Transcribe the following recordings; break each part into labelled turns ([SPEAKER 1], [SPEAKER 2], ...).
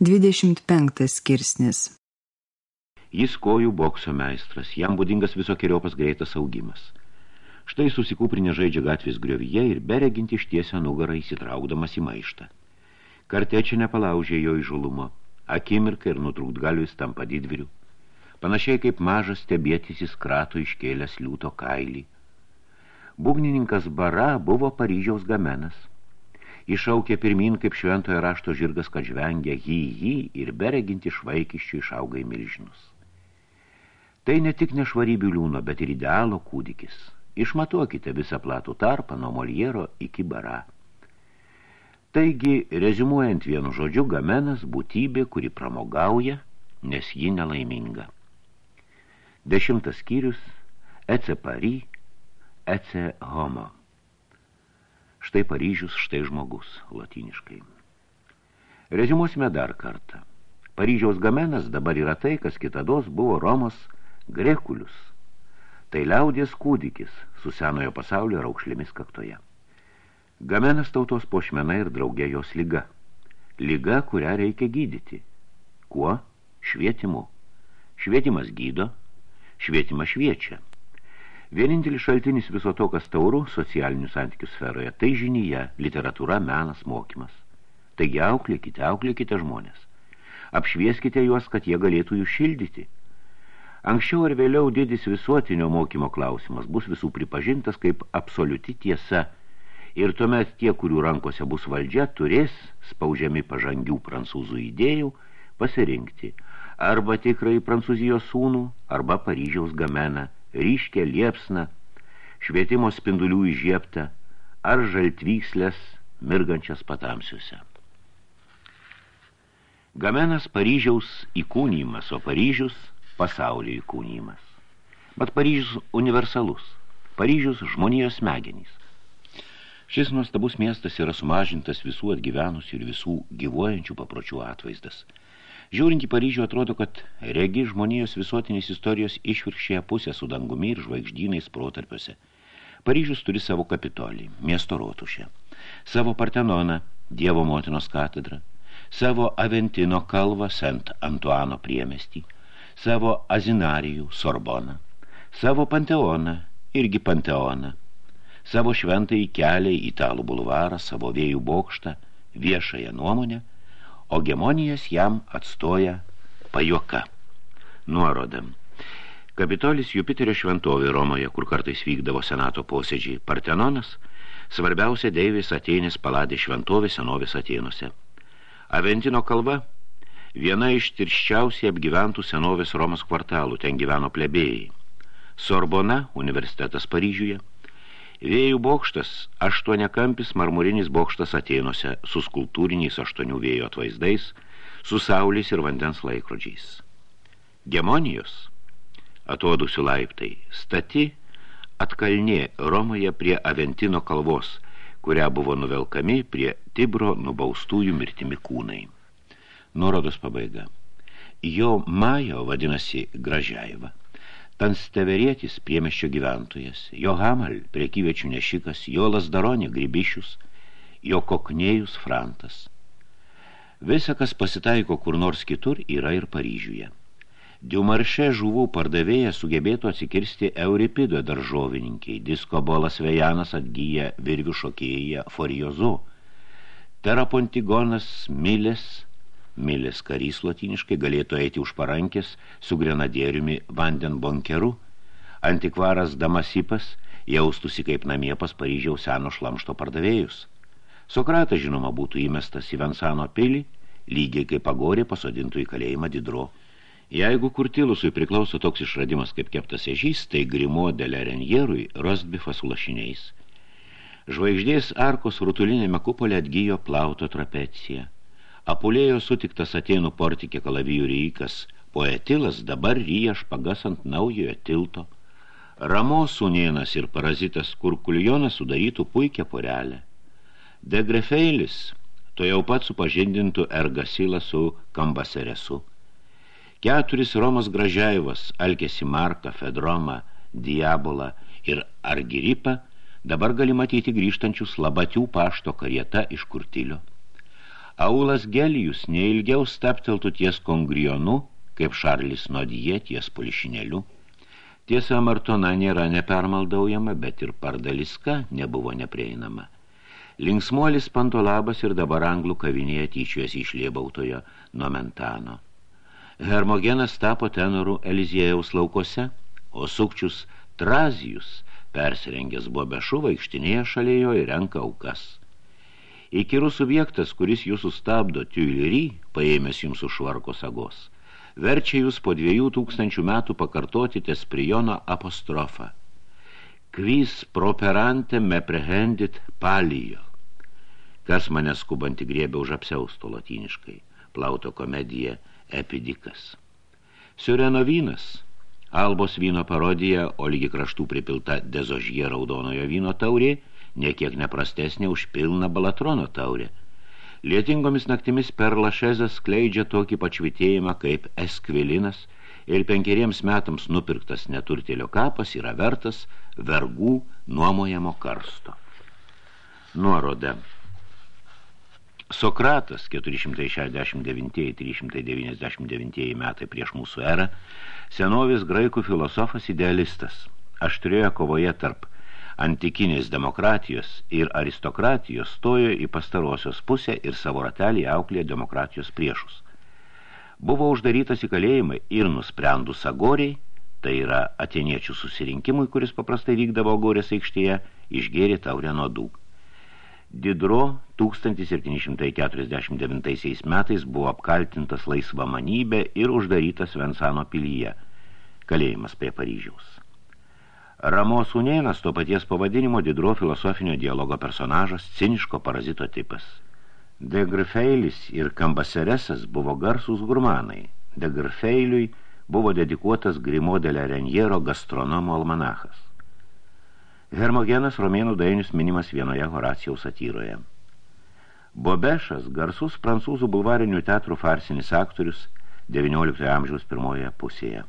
[SPEAKER 1] 25 skirsnis
[SPEAKER 2] Jis kojų bokso meistras, jam būdingas visokiojopas greitas augimas. Štai susikūprinė žaidžia gatvės griovyje ir bereginti ištiesia nugarą įsitraukdamas į maištą. Kartečia nepalaužė jo įžulumo, akimirką ir nutrūkt galiu jis tampa didviriu. Panašiai kaip mažas stebėtis jis krato iškėlęs liūto kailį. Būgnininkas Bara buvo Paryžiaus gamenas. Išaukė pirmin kaip šventojo rašto žirgas, kad žvengia jį jį ir bereginti iš vaikiščių išauga į milžinus. Tai ne tik nešvarybių liūno, bet ir idealo kūdikis. Išmatuokite visą platų tarpą nuo Moliero iki Bara. Taigi, rezimuojant vienu žodžiu, gamenas būtybė, kuri pramogauja, nes ji nelaiminga. Dešimtas skyrius – Ece Pary, Ece Homo. Štai Paryžius, štai žmogus, latiniškai. Rezimuosime dar kartą. Paryžiaus gamenas dabar yra tai, kas kitados buvo Romos – Grekulius. Tai liaudės kūdikis su senojo pasaulio raukšlėmis kaktoje. Gamenas tautos pošmena ir draugė jos lyga. Lyga, kurią reikia gydyti. Kuo? Švietimu. Švietimas gydo, švietimas šviečia. Vienintelis šaltinis viso to, kas taurų socialinių santykių sferoje, tai žinyje, literatūra, menas, mokymas. Taigi auklėkite, auklėkite žmonės. Apšvieskite juos, kad jie galėtų jų šildyti – Anksčiau ar vėliau didis visuotinio mokymo klausimas bus visų pripažintas kaip absoliuti tiesa ir tuomet tie, kurių rankose bus valdžia, turės, spaudžiami pažangių prancūzų idėjų, pasirinkti arba tikrai prancūzijos sūnų, arba Paryžiaus gameną, ryškę liepsną, švietimo spindulių įžieptą, ar žaltvykslės mirgančias patamsiuose. Gamenas Paryžiaus įkūnymas, o Paryžius – pasaulio įkūnymas. Bet Paryžius universalus. Paryžius žmonijos smegenys. Šis nuostabus miestas yra sumažintas visų atgyvenusių ir visų gyvuojančių papročių atvaizdas. Žiūrint į Paryžių atrodo, kad regi žmonijos visuotinės istorijos išvirkščiąją pusę su dangumi ir žvaigždynais protarpiuose. Paryžius turi savo kapitolį, miesto rotušę, savo Partenoną, Dievo motinos katedrą, savo Aventino kalvą Sent Antuano priemestį, savo azinarijų Sorboną, savo panteoną, irgi panteoną, savo šventąjį kelią į Italų bulvarą, savo vėjų bokštą, viešąją nuomonę, o gemonijas jam atstoja pajoka. Nuorodam. Kapitolis Jupiterio šventovė Romoje, kur kartais vykdavo senato posėdžiai, Partenonas, svarbiausia deivės Atėnės paladė šventovė senovės Atėnuose. Aventino kalba – viena iš tirščiausiai apgyventų senovės Romos kvartalų, ten gyveno plebėjai. Sorbona, universitetas Paryžiuje, Vėjų bokštas, aštuoniakampis marmurinis bokštas Atėnuose su skultūriniais aštuonių vėjo atvaizdais, su saulės ir vandens laikrodžiais. Gemonijos, atodusių laiptai, stati atkalnė Romoje prie Aventino kalvos, kurią buvo nuvelkami prie Tibro nubaustųjų mirtimi kūnai. Nuorodos pabaiga. Jo Majo vadinasi Gražiaiva. Tansteverėtis priemeščio gyventojas, jo Hamal prekyviečių nešikas, jo Lasdaronė Gribišius, jo Koknėjus Frantas. Visa, kas pasitaiko kur nors kitur, yra ir Paryžiuje. Diumarše žuvų pardavėjas sugebėtų atsikirsti Euripido daržovininkiai, disko bolas Vejanas atgyja virvių šokėja Foriozu, Terapontigonas Milės Milės karys latiniškai galėtų eiti už parankės su grenadieriumi vandenbonkeru, antikvaras Damasipas jaustusi kaip namie pas Paryžiaus seno šlamšto pardavėjus. Sokratas, žinoma, būtų įmestas į Vensano pilį, lygiai kaip pagorė pasodintų į kalėjimą didro. Jeigu kurtilusui priklauso toks išradimas kaip keptas ežys, tai grimo delerenjerui rostbifas lašiniais. Žvaigždės arkos rutulinėme kupolė atgyjo plauto trapecija – Apulėjo sutiktas atėnų portikė kalavijų reikas, poetilas dabar ryja špagas ant naujojo tilto. Ramos sunėnas ir parazitas kurkulionas sudarytų puikią porelę. Degrefeilis to jau pat supažindintų Ergasilą su Kambaseresu. Keturis Romas Gražiaivas, Alkesi Marką, Fedromą, Diabolą ir Argiripą dabar gali matyti grįžtančius labatių pašto karieta iš Kurtilio. Aulas Gelijus neilgiau stapteltų ties kongrionu, kaip Šarlis Nodie ties polišinėliu. Tiesa, Martona nėra nepermaldaujama, bet ir pardaliska nebuvo neprieinama. Linksmuolis Pantolabas ir dabar anglų kavinėje tyčiuosi iš liebautojo Nomentano. Hermogenas tapo tenorų Eliziejaus laukose, o sukčius Trazijus persirengęs bobešu vaikštinėje šalėjo ir renka aukas. Įkirų subjektas, kuris jūsų stabdo Tuilery, paėmęs jums už švarko sagos, verčia jūs po dviejų tūkstančių metų pakartoti Tesprijono apostrofą. Quis properante me prehendit palijo. Kas mane skubanti griebė už apsiausto latiniškai, plauto komedija epidikas. Siureno vynas, albos vyno parodija, o lygi kraštų pripilta dezožie raudonojo vyno taurė, niekiek neprastesnė už pilną balatrono taurę – Lietingomis naktimis per lašezą skleidžia tokį pačvitėjimą kaip eskvilinas ir penkeriems metams nupirktas neturtėlio kapas yra vertas vergų nuomojamo karsto. Nuorodė. Sokratas 469-399 metai prieš mūsų erą, senovis graikų filosofas idealistas, aštrioje kovoje tarp antikinės demokratijos ir aristokratijos stojo į pastarosios pusę ir savo ratelį auklė demokratijos priešus. Buvo uždarytas į kalėjimą ir nusprendus agoriai, tai yra atieniečių susirinkimui, kuris paprastai vykdavo agorės aikštėje, išgėrė taurę nuodų. Didro 1749 metais buvo apkaltintas laisva manybė ir uždarytas Vensano pilyje, kalėjimas prie Paryžiaus. Ramos Unėnas to paties pavadinimo didro filosofinio dialogo personažas, ciniško parazito tipas. De Grifeilis ir Kambaseresas buvo garsūs gurmanai. De Grifeiliui buvo dedikuotas Grimodelė Renjero gastronomo almanachas. Hermogenas romėnų dainius minimas vienoje Horacijaus satyroje. Bobešas, garsus prancūzų bulvarinių teatrų farsinis aktorius 19 amžiaus pirmoje pusėje.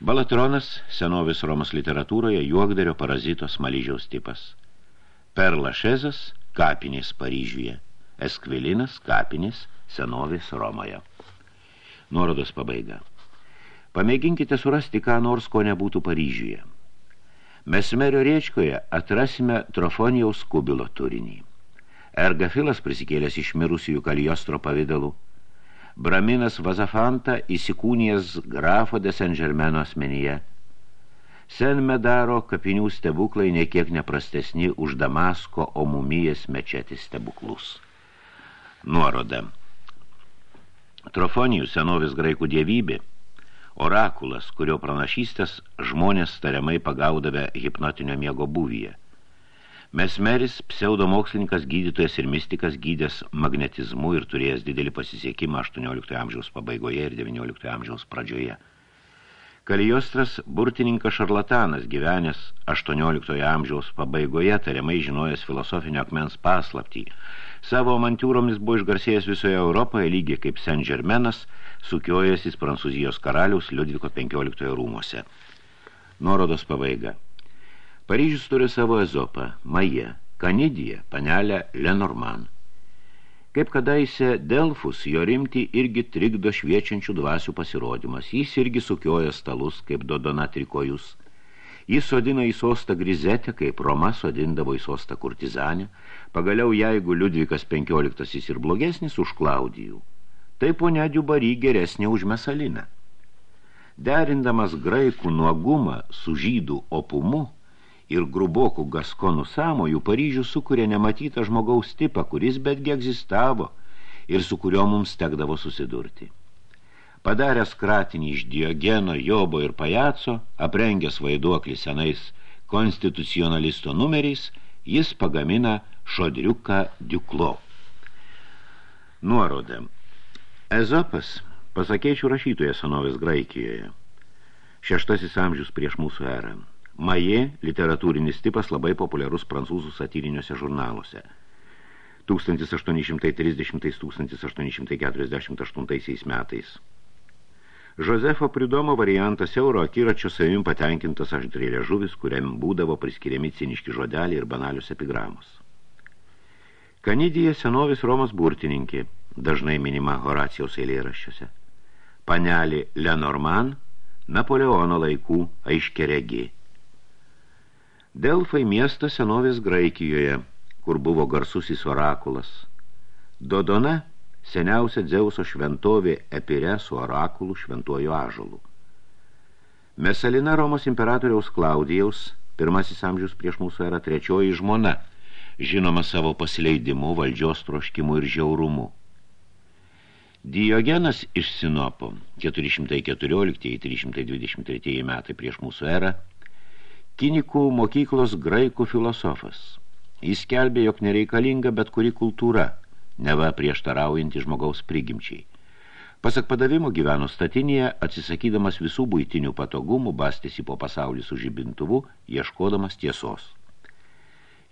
[SPEAKER 2] Balatronas senovės Romos literatūroje juokdario parazito smaližiaus tipas. Perlašezas kapinės Paryžiuje, Eskvilinas kapinės senovės Romoje. Nuorodos pabaiga. Pamėginkite surasti, ką nors, ko nebūtų Paryžiuje. Mesmerio riečkoje atrasime Trofonijaus kubilo turinį. Ergafilas prisikėlęs iš mirusiųjų kalijostro pavidalų – Braminas Vazafanta įsikūnijas grafo de Saint-Germaino asmenyje. Sen Medaro kapinių stebuklai nekiek neprastesni už Damasko omumijas mečetis stebuklus. Nuoroda. Trofonijų senovės graikų dievybė, orakulas, kurio pranašystės žmonės tariamai pagaudavę hipnotinio miego būvyje – Mesmeris, pseudomokslininkas, gydytojas ir mystikas, gydęs magnetizmu ir turėjęs didelį pasisiekimą 18 amžiaus pabaigoje ir 19 amžiaus pradžioje. Kalijostras, burtininkas šarlatanas, gyvenęs 18 amžiaus pabaigoje, tariamai žinojęs filosofinio akmens paslaptį. Savo amantiūromis buvo išgarsėjęs visoje Europoje, lygiai kaip Saint-Germainas, sukiojasis Prancūzijos karalius Liudviko 15 rūmose. Nuorodos pabaiga. Paryžius turi savo ezopą, Maje, Kanidija, panelę Lenorman. Kaip kadaise Delfus, jo rimti irgi trikdo šviečiančių dvasių pasirodymas. Jis irgi sukioja stalus, kaip Dodona trikojus. Jis sodina į sostą grizetę, kaip Roma sodindavo į sostą kurtizanę. Pagaliau, jeigu Liudvikas XV ir blogesnis už Klaudijų, tai ponia Diubary geresnė už Mesaliną. Derindamas graikų nuogumą su žydų opumu, ir grubokų gaskonų sąmojų Paryžių sukuria nematytą žmogaus tipą, kuris betgi egzistavo ir su kurio mums tekdavo susidurti. Padaręs kratinį iš Diogeno, Jobo ir Pajaco, aprengęs vaiduoklį senais konstitucionalisto numeriais, jis pagamina šodriuką Diuklo. Nuorodė. Ezopas, pasakėčių rašytoje senovės Graikijoje, šeštasis amžius prieš mūsų erą. Maje literatūrinis tipas labai populiarus prancūzų satyriniuose žurnaluose. 1830-1848 metais. Žozefo Pridomo variantas euro akiračio savim patenkintas ašdrėlė žuvis, kuriam būdavo priskiriami ciniški žodeliai ir banalius epigramos. Kanidija senovis Romos burtininkė, dažnai minima Horacijaus eilėraščiuose. Panelį Lenormand, Napoleono laikų aiškeregi. Delfai miestas senovės Graikijoje, kur buvo garsusis orakulas. Dodona seniausia Dzeuso šventovė Epire su orakulu šventuoju ažalu. Mesalina Romos imperatoriaus Klaudijaus, pirmasis amžius prieš mūsų era trečioji žmona – žinoma savo pasileidimu, valdžios troškimu ir žiaurumu. Diogenas iš Sinopo 414-323 metai prieš mūsų erą Kinikų mokyklos graikų filosofas. Jis kelbė, jog nereikalinga bet kuri kultūra, neva prieštaraujanti žmogaus prigimčiai. Pasak padavimo gyveno statinėje, atsisakydamas visų būtinių patogumų, bastėsi po pasaulį su žibintuvu, ieškodamas tiesos.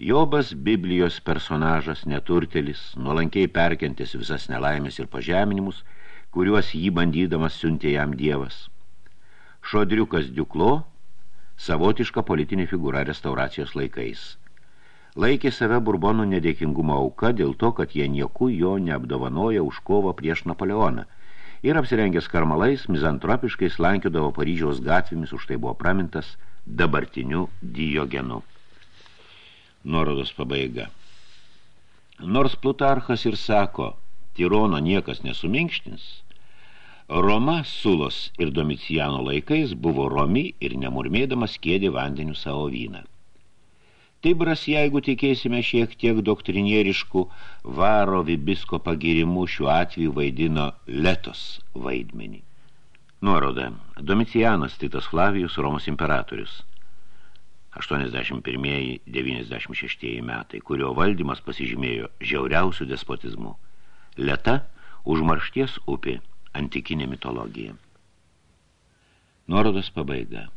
[SPEAKER 2] Jobas Biblijos personažas, neturtelis, nuolankiai perkentis visas nelaimės ir pažeminimus, kuriuos jį bandydamas siuntė jam dievas. Šodriukas Diuklo, savotiška politinė figūra restauracijos laikais. Laikė save Burbonų nedėkingumo auka dėl to, kad jie nieku jo neapdovanoja už kovą prieš Napoleoną ir apsirengęs karmalais, mizantropiškai slankiodavo Paryžiaus gatvėmis, už tai buvo pramintas dabartiniu Diogenu nuorodos pabaiga. Nors Plutarchas ir sako, tirono niekas nesuminkštins, Roma, Sulos ir Domiciano laikais buvo romi ir nemurmėdamas kėdė vandeniu savo vyną. Tibras, jeigu tikėsime šiek tiek doktrinieriškų, varo vibisko pagirimų šiuo atveju vaidino Letos vaidmenį. Nuoroda. Domicianas Titas Flavijus, Romos imperatorius. 81-96 metai, kurio valdymas pasižymėjo žiauriausių despotizmų. Leta užmaršties upė, antikinė mitologija. Nuorodos pabaiga.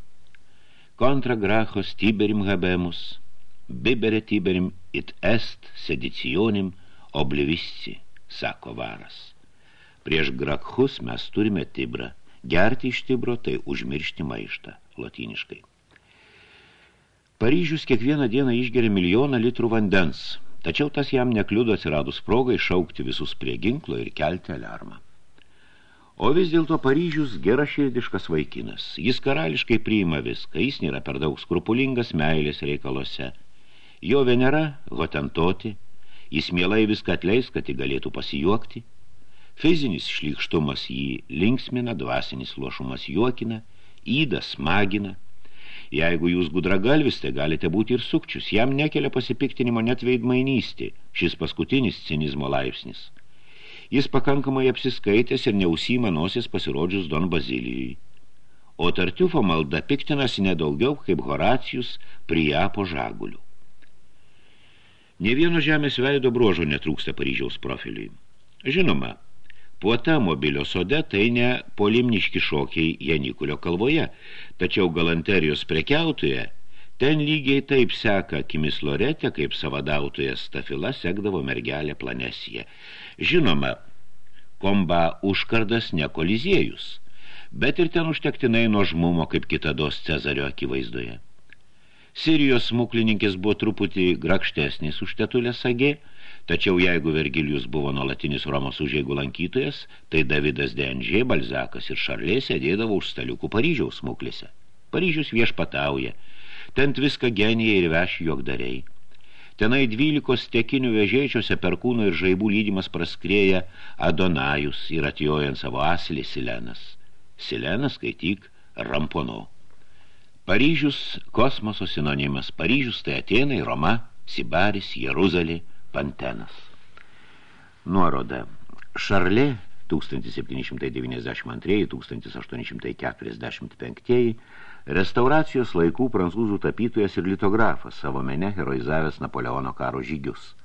[SPEAKER 2] Kontra grachos tiberim habemus, bibere tiberim it est sedicionim oblivisci, sako varas. Prieš grakhus mes turime tibrą. Gerti iš tibro tai užmiršti maištą, latiniškai. Paryžius kiekvieną dieną išgeria milijoną litrų vandens, tačiau tas jam nekliudo atsiradus progai šaukti visus prie ginklo ir kelti alarmą. O vis dėlto Paryžius geraširdiškas vaikinas. Jis karališkai priima viską, jis nėra per daug skrupulingas meilės reikalose. Jo venera hotentoti, jis mielai viską atleis, kad jį galėtų pasijuokti. Fizinis šlykštumas jį linksmina, dvasinis lošumas juokina, įdas smagina – Jeigu jūs gudragalvis, tai galite būti ir sukčius. Jam nekelia pasipiktinimo net veidmainystė, šis paskutinis cinizmo laipsnis. Jis pakankamai apsiskaitęs ir neusima nosis pasirodžius Don Bazilijui. O tartiufo malda piktinasi nedaugiau kaip Horacijus prie po žagulių. Ne vieno žemės veido brožo netrūksta Paryžiaus profiliui. Žinoma, Puota mobilio sode tai ne polimniški šokiai Janikulio kalvoje, tačiau galanterijos prekiautoje ten lygiai taip seka akimis Loretė, kaip savadautoje stafila sekdavo mergelė planesija. Žinoma, komba užkardas ne koliziejus, bet ir ten užtektinai nuožmumo kaip kitados Cezario akivaizdoje. Sirijos smuklininkės buvo truputį grakštesnis už tetulę sagė, Tačiau jeigu Vergilijus buvo nuolatinis Romos užėgų lankytojas, tai Davidas Denžė, Balzakas ir Šarlė sėdėdavo už staliukų Paryžiaus smuklėse. Paryžius viešpatauja, tent viską genija ir veš jogdariai. Tenai dvylikos tekinių vežėčiuose perkūno ir žaibų lydimas praskrėja Adonajus ir atjojant savo aslį Silenas. Silenas, skaityk, Rampono. Paryžius – kosmoso sinonimas. Paryžius tai Atenai, Roma, Sibaris, Jeruzalė – Pantenas. Nuoroda. Šarlė 1792-1845 restauracijos laikų prancūzų tapytojas ir litografas savo mene heroizavęs Napoleono karo žygius.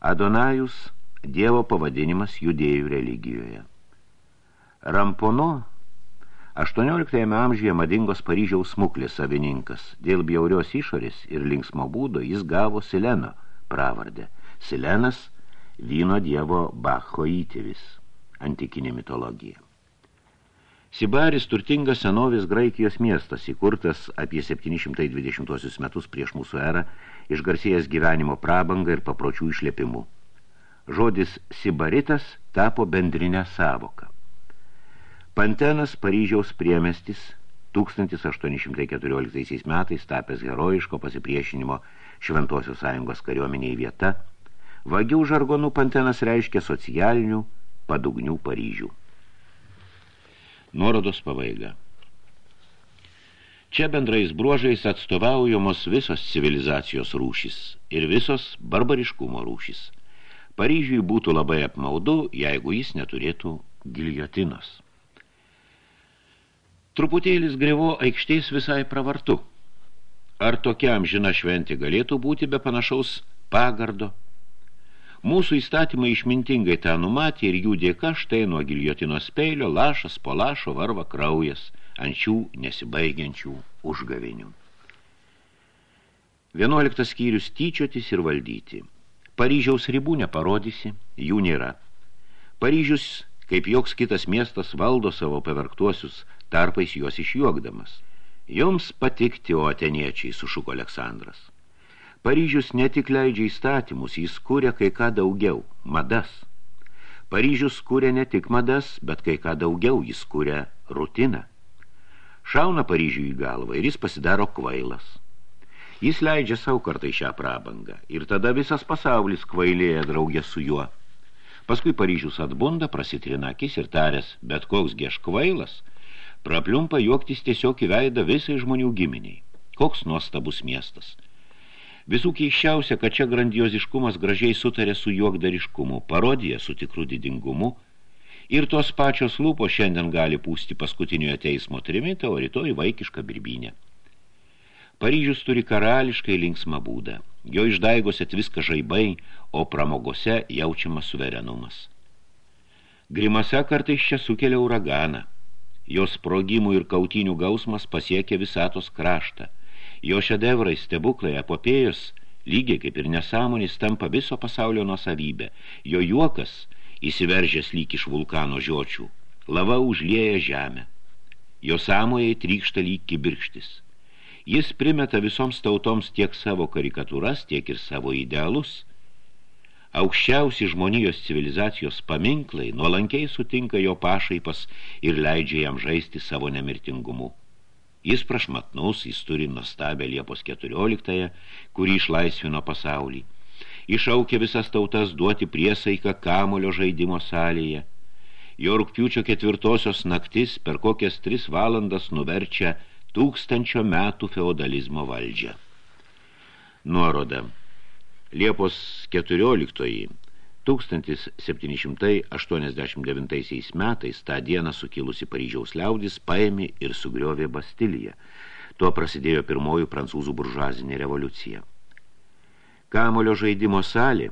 [SPEAKER 2] Adonajus – dievo pavadinimas judėjų religijoje. Rampono 18 amžiuje madingos Paryžiaus smuklės savininkas. Dėl bjaurios išorės ir linksmo būdo jis gavo Sileno pravardę – Silenas – vyno dievo Bacho įtėvis, antikinė mitologija. Sibaris turtingas senovės Graikijos miestas, įkurtas apie 720 metus prieš mūsų erą, išgarsėjęs gyvenimo prabangą ir papročių išlėpimu. Žodis sibaritas tapo bendrinę savoką. Pantenas Paryžiaus priemestis 1814 metais tapęs herojiško pasipriešinimo Šventosios sąjungos kariuomeniai vieta, vagių žargonų Pantenas reiškia socialinių padugnių Paryžių. Nuorodos pabaiga. Čia bendrais bruožais atstovaujamos visos civilizacijos rūšis ir visos barbariškumo rūšis. Paryžiui būtų labai apmaudu, jeigu jis neturėtų giljotinos. Truputėlis grevo aikštės visai pravartu. Ar tokia amžina šventė galėtų būti be panašaus pagardo? Mūsų įstatymai išmintingai tą numatė ir jų dėka štai nuo giljotinos peilio lašas po lašo varva kraujas – ant šių nesibaigiančių užgavinių. Vienuoliktas skyrius tyčiotis ir valdyti. Paryžiaus ribų neparodysi, jų nėra. Paryžius, kaip joks kitas miestas, valdo savo paverktuosius, tarpais juos išjuokdamas. Jums patikti, o ateniečiai, sušuko Aleksandras. Paryžius ne tik leidžia įstatymus, jis kūrė kai ką daugiau – madas. Paryžius kūrė ne tik madas, bet kai ką daugiau, jis kūrė rutiną. Šauna Paryžiui į galvą ir jis pasidaro kvailas. Jis leidžia savo kartai šią prabangą ir tada visas pasaulis kvailėja draugė su juo. Paskui Paryžius atbunda, prasitrina akis ir tarės, bet koks gieš kvailas, prapliumpa juoktis tiesiog į veidą visai žmonių giminiai. Koks nuostabus miestas. Visų keiščiausia, kad čia grandioziškumas gražiai sutarė su juokdariškumu, parodija su tikru didingumu – Ir tos pačios lūpos šiandien gali pūsti paskutiniojo teismo trimitą, o rytoj vaikišką birbynę. Paryžius turi karališkai linksmą būdą. Jo išdaigose tviska žaibai, o pramogose jaučiamas suverenumas. Grimase kartais čia sukelia uraganą. Jos sprogimų ir kautinių gausmas pasiekia visatos kraštą. Jo šedevrai, stebuklai, apopėjos, lygiai kaip ir nesąmonės, tampa viso pasaulio nuosavybė. Jo juokas – įsiveržęs lyg iš vulkano žiočių, lava užlieja žemę. Jo samoje trykšta lyg kibirkštis. Jis primeta visoms tautoms tiek savo karikatūras, tiek ir savo idealus. Aukščiausi žmonijos civilizacijos paminklai nuolankiai sutinka jo pašaipas ir leidžia jam žaisti savo nemirtingumu. Jis prašmatnus, jis turi nuostabę Liepos 14, kurį išlaisvino pasaulį išaukė visas tautas duoti priesaiką kamulio žaidimo salėje. Jo rugpjūčio ketvirtosios naktis per kokias tris valandas nuverčia tūkstančio metų feodalizmo valdžią. Nuoroda. Liepos 14. 1789 metais tą dieną sukilusi Paryžiaus liaudis paėmė ir sugriovė Bastiliją. Tuo prasidėjo pirmojų prancūzų buržuazinė revoliucija. Kamulio žaidimo salė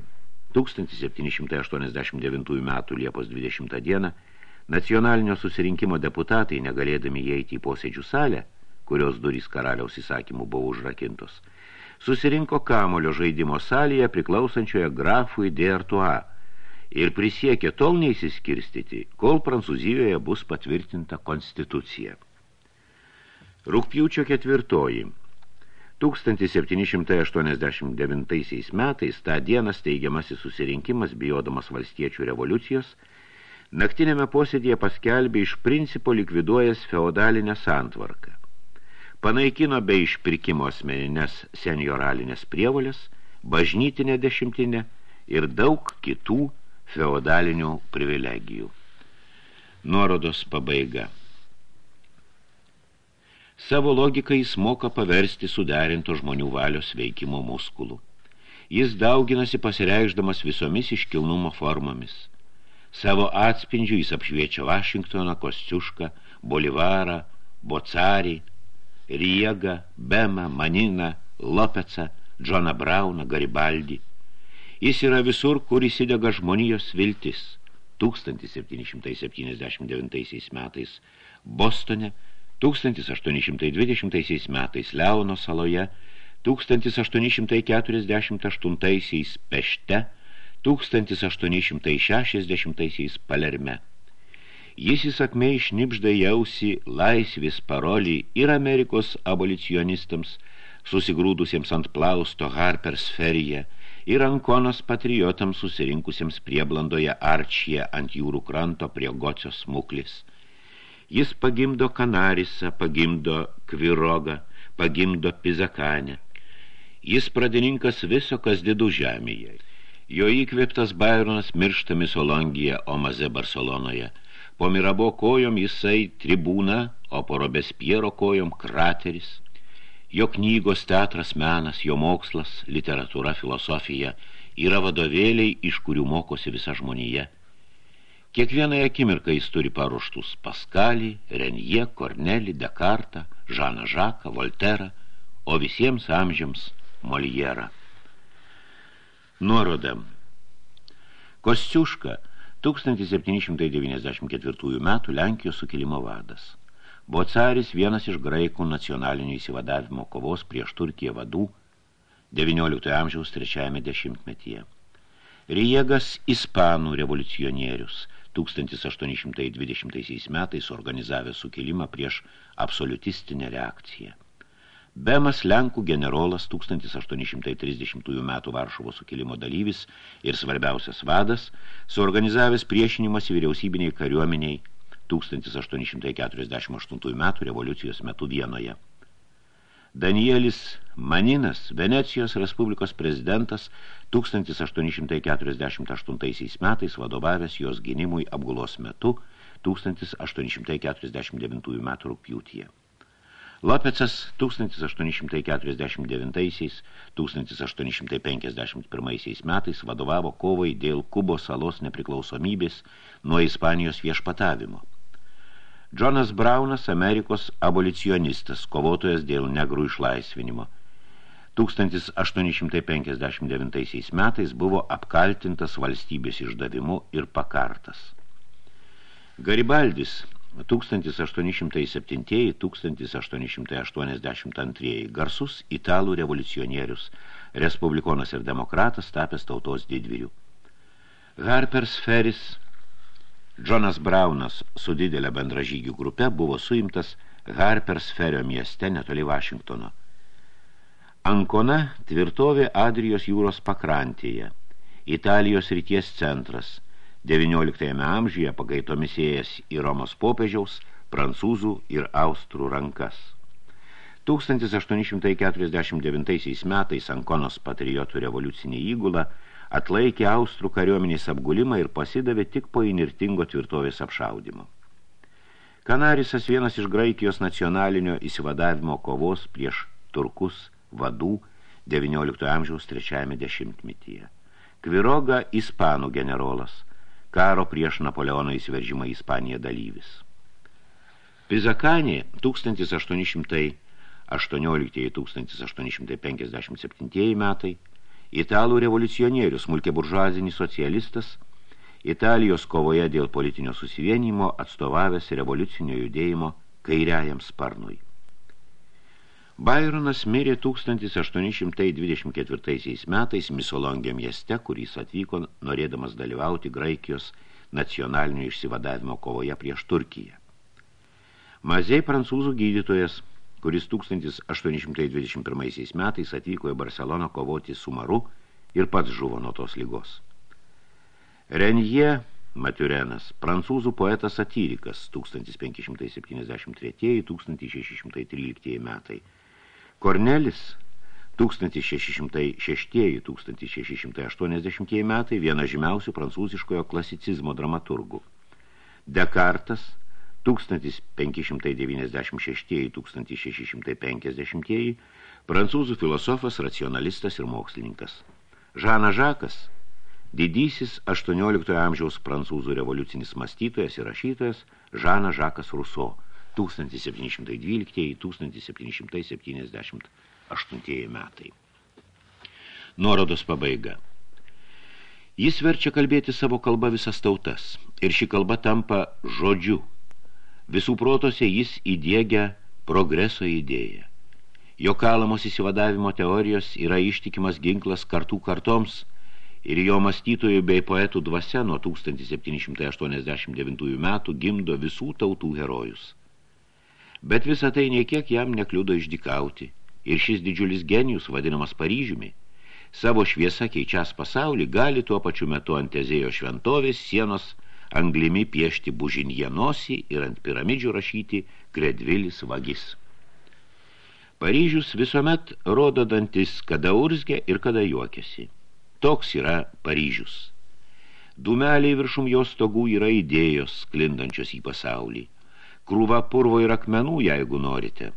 [SPEAKER 2] 1789 metų Liepos 20 dieną nacionalinio susirinkimo deputatai, negalėdami įeiti į posėdžių salę, kurios durys karaliaus įsakymų buvo užrakintos, susirinko Kamulio žaidimo salėje priklausančioje grafui d'Artois ir prisiekė tol neįsiskirstyti, kol Prancūzijoje bus patvirtinta konstitucija. Rūpjūčio ketvirtoji 1789 metais tą dieną steigiamasis susirinkimas, bijodamas valstiečių revoliucijos, naktinėme posėdėje paskelbė iš principo likviduojas feodalinę santvarką. Panaikino be išpirkimo asmeninės senioralinės prievolės, bažnytinę dešimtinę ir daug kitų feodalinių privilegijų. Nuorodos pabaiga. Savo logiką jis moka paversti suderinto žmonių valios veikimo muskulų. Jis dauginasi pasireikšdamas visomis iškilnumo formomis. Savo atspindžių jis apšviečia Vašingtoną, Kostiušką, Bolivarą, Bocarį, Riegą, Bemą, Maniną, Lopecą, Džoną Brauną, Garibaldį. Jis yra visur, kur įsidega žmonijos viltis. 1779 metais Bostone – 1820 metais Leono saloje, 1848 Pešte, 1860 Palerme. Jis įsakmei šnipžda jausi laisvis parolį ir Amerikos abolicionistams, susigrūdusiems ant plausto Harpers feryje, ir Ankonos patriotams susirinkusiems prieblandoje Arčyje ant jūrų kranto prie Gocios smuklis. Jis pagimdo Kanarisą, pagimdo Kvirogą, pagimdo Pizakanę. Jis pradininkas viso, kas didų žemėje. Jo įkvėptas Baironas miršta Misolongija, o Maze Barcelonoje. Po Mirabo kojom jisai tribūna, o po Robespiero kojom krateris – Jo knygos teatras menas, jo mokslas, literatūra, filosofija yra vadovėliai, iš kurių mokosi visa žmonija. Kiekvienai akimirką jis turi paruoštus Paskalį, Renje, Kornelį, Dekartą, Žaną Žaką, Volterą, o visiems amžiams Molierą. Nuoroda. Kostiuška 1794 metų Lenkijos sukilimo vadas. Bocaris vienas iš graikų nacionalinio įsivadavimo kovos prieš Turkiją vadų 19 amžiaus trečiajame dešimtmetyje. Riegas ispanų revoliucionierius 1820 metais organizavęs sukilimą prieš absoliutistinę reakciją. Bemas Lenkų generolas 1830 metų Varšuvo sukilimo dalyvis ir svarbiausias vadas, suorganizavęs priešinimas vyriausybiniai kariuomeniai 1848 metų revoliucijos metu Vienoje. Danielis Maninas, Venecijos Respublikos prezidentas, 1848 metais vadovavęs jos gynimui apgulos metu 1849 metų rūpjūtyje. Lopecas 1849-1851 metais vadovavo kovai dėl Kubos salos nepriklausomybės nuo Ispanijos viešpatavimo – Džonas Braunas, Amerikos abolicionistas, kovotojas dėl negrų išlaisvinimo. 1859 metais buvo apkaltintas valstybės išdavimu ir pakartas. Garibaldis 1807-1882 garsus italų revoliucionierius, respublikonas ir demokratas tapęs tautos didvyrių. Harpers Ferris Džonas Braunas su didelė bendražygių grupe buvo suimtas Harpersferio mieste netoli Vašingtono. Ankona tvirtovė Adrijos jūros pakrantėje, Italijos ryties centras, 19 amžiuje pagaitomis ėjęs į Romos popiežiaus, prancūzų ir austrų rankas. 1849 metais Ankonos patriotų revoliucinė įgula – atlaikė austrų kariuomenės apgulimą ir pasidavė tik po inirtingo tvirtovės apšaudimo. Kanarisas vienas iš Graikijos nacionalinio įsivadavimo kovos prieš turkus vadų 19 amžiaus trečiajame dešimtmetyje. Kviroga ispanų generolas, karo prieš Napoleono įsiveržimą į Ispaniją dalyvis. Pizakanė 1818-1857 metai italų revoliucionierius, smulkė buržuazinis socialistas, Italijos kovoje dėl politinio susivienimo atstovavęs revoliucinio judėjimo kairiajam sparnui. Byronas mirė 1824 metais Misolongė mieste, kuris atvyko norėdamas dalyvauti Graikijos nacionalinio išsivadavimo kovoje prieš Turkiją. Mazei prancūzų gydytojas – kuris 1821 metais atvyko į Barceloną kovoti su maru ir pats žuvo nuo tos lygos. Renje Matiurenas, prancūzų poetas satyrikas 1573-1613 metai. Kornelis 1606-1680 metai viena žymiausių prancūziškojo klasicizmo dramaturgų. Dekartas 1596-1650 prancūzų filosofas, racionalistas ir mokslininkas. Žana Žakas, didysis 18 amžiaus prancūzų revoliucinis mąstytojas ir rašytojas Žana Žakas Ruso 1712-1778 metai. Nuorodos pabaiga. Jis verčia kalbėti savo kalbą visas tautas ir ši kalba tampa žodžiu – Visų protose jis įdėgia progreso idėją. Jo kalamos įsivadavimo teorijos yra ištikimas ginklas kartų kartoms ir jo mąstytojų bei poetų dvasia nuo 1789 metų gimdo visų tautų herojus. Bet visą tai niekiek jam nekliudo išdikauti ir šis didžiulis genijus, vadinamas Paryžiumi, savo šviesą keičias pasaulį, gali tuo pačiu metu ant Ezėjo šventovės sienos anglimi piešti bužinje nosį ir ant piramidžių rašyti kredvilis vagis. Paryžius visuomet rodo dantis, kada urzgia ir kada juokiasi. Toks yra Paryžius. Dumeliai viršum jos stogų yra idėjos, sklindančios į pasaulį. Krūva purvo ir akmenų, jeigu norite.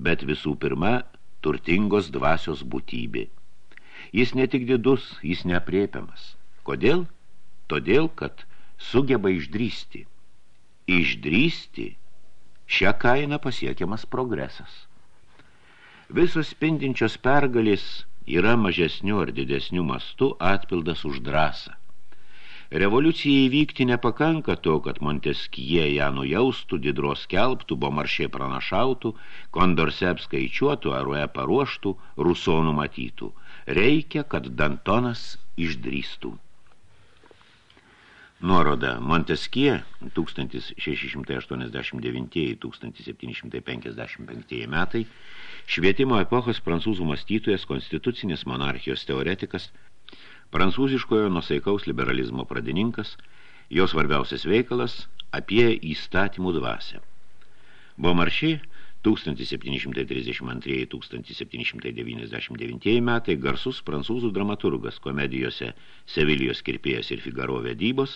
[SPEAKER 2] Bet visų pirma, turtingos dvasios būtybė. Jis ne tik didus, jis nepriepiamas. Kodėl? Todėl, kad sugeba išdrysti. Išdrysti šią kainą pasiekiamas progresas. Visos spindinčios pergalės yra mažesnių ar didesnių mastų atpildas už drąsą. Revoliucijai įvykti nepakanka to, kad Monteskie ją nujaustų, didros kelbtų, bomaršė pranašautų, kondorse apskaičiuotų, arue paruoštų, rusonų matytų. Reikia, kad Dantonas išdrįstų. Nuoroda Monteskie 1689-1755 metai švietimo epochos prancūzų mąstytojas, konstitucinės monarchijos teoretikas – prancūziškojo nusaikaus liberalizmo pradininkas, jo svarbiausias veikalas apie įstatymų dvasę. Beaumarchais 1732-1799 metai garsus prancūzų dramaturgas komedijose Sevilijos kirpėjas ir Figaro vedybos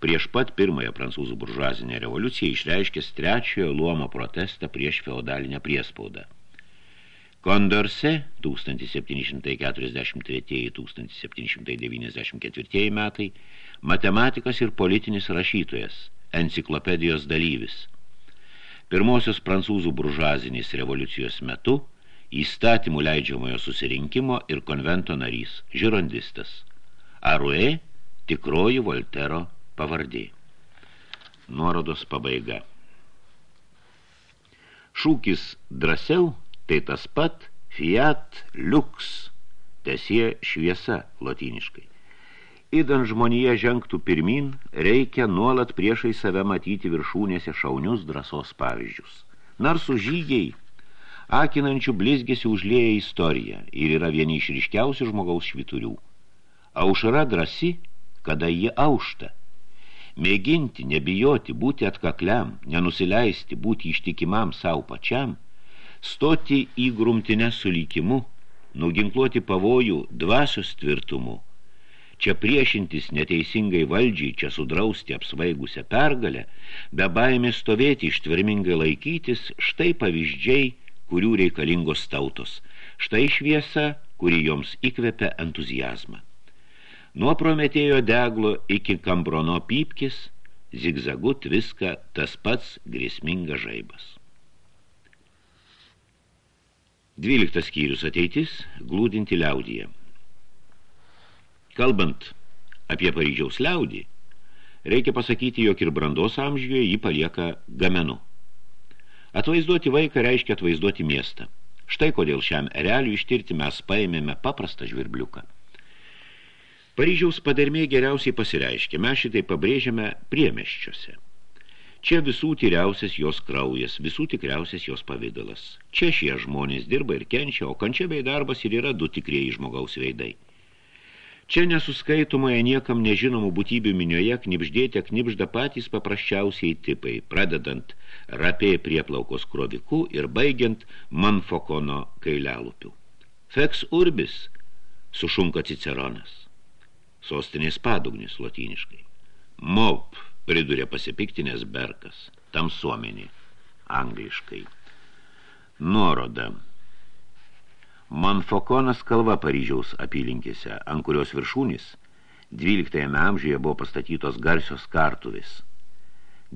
[SPEAKER 2] prieš pat pirmąją prancūzų buržuazinę revoliuciją išreiškęs trečiojo luomo protestą prieš feodalinę priespaudą. Kondorse 1743-1794 metai matematikas ir politinis rašytojas, enciklopedijos dalyvis. Pirmosios prancūzų buržuazinės revoliucijos metu įstatymų leidžiamojo susirinkimo ir konvento narys, žirondistas. Arue tikroji Voltero pavardė. Nuorodos pabaiga. Šūkis drąsiau – tai tas pat fiat lux, tesie šviesa lotyniškai. Įdant žmonėje žengtų pirmin, reikia nuolat priešai save matyti viršūnėse šaunius drąsos pavyzdžius. Narsų žygiai, akinančių blizgėsi užlėja istoriją ir yra vieni iš ryškiausių žmogaus šviturių. Aušara drasi, kada ji aušta. Mėginti, nebijoti, būti atkakliam, nenusileisti, būti ištikimam savo pačiam – stoti į grumtinę su lykimu, nuginkluoti pavojų dvasios tvirtumu, čia priešintis neteisingai valdžiai, čia sudrausti apsvaigusią pergalę, be baimės stovėti ištvermingai laikytis, štai pavyzdžiai, kurių reikalingos tautos, štai šviesa, kuri joms įkvepia entuzijazmą. Nuo prometėjo deglo iki kambrono pypkis, zigzagut viską tas pats grėsmingas žaibas. Dvyliktas skyrius ateitis glūdinti liaudyje. Kalbant apie Paryžiaus liaudį, reikia pasakyti, jog ir brandos amžiuje jį palieka gamenu. Atvaizduoti vaiką reiškia atvaizduoti miestą. Štai kodėl šiam erelių ištirti mes paėmėme paprastą žvirbliuką. Paryžiaus padermė geriausiai pasireiškia, mes šitai pabrėžiame priemeščiuose. Čia visų tyriausias jos kraujas, visų tikriausias jos pavydalas. Čia šie žmonės dirba ir kenčia, o kančia bei darbas ir yra du tikrieji žmogaus veidai. Čia nesuskaitomoje niekam nežinomų būtybių minioje knipždėte knipžda patys paprasčiausiai tipai, pradedant rapė prieplaukos kroviku ir baigiant manfokono kailialupių. Fex urbis, sušunka Ciceronas. Sostinės padugnis lotyniškai. Mop, pridurė pasipiktinės Berkas, tamsuomenį, angliškai. Nuoroda. Manfokonas kalva Paryžiaus apylinkėse, ant kurios viršūnis 12 amžiuje buvo pastatytos garsios kartuvis.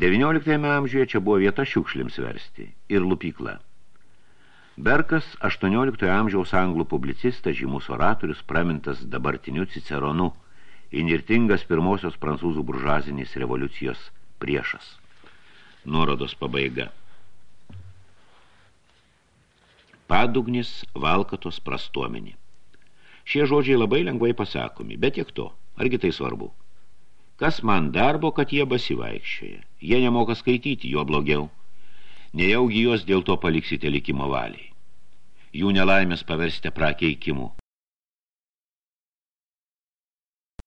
[SPEAKER 2] 19 amžiuje čia buvo vieta šiukšlims versti ir lupykla. Berkas 18 amžiaus anglų publicistas, žymus oratorius, pramintas dabartiniu Ciceronu – inirtingas pirmosios prancūzų buržazinės revoliucijos priešas. Nuorodos pabaiga. Padugnis valkatos prastuomenį. Šie žodžiai labai lengvai pasakomi, bet tiek to, argi tai svarbu. Kas man darbo, kad jie basivaikščioja? Jie nemoka skaityti, jo blogiau. Nejaugi juos dėl to paliksite likimo valiai. Jų nelaimės paversite prakeikimu.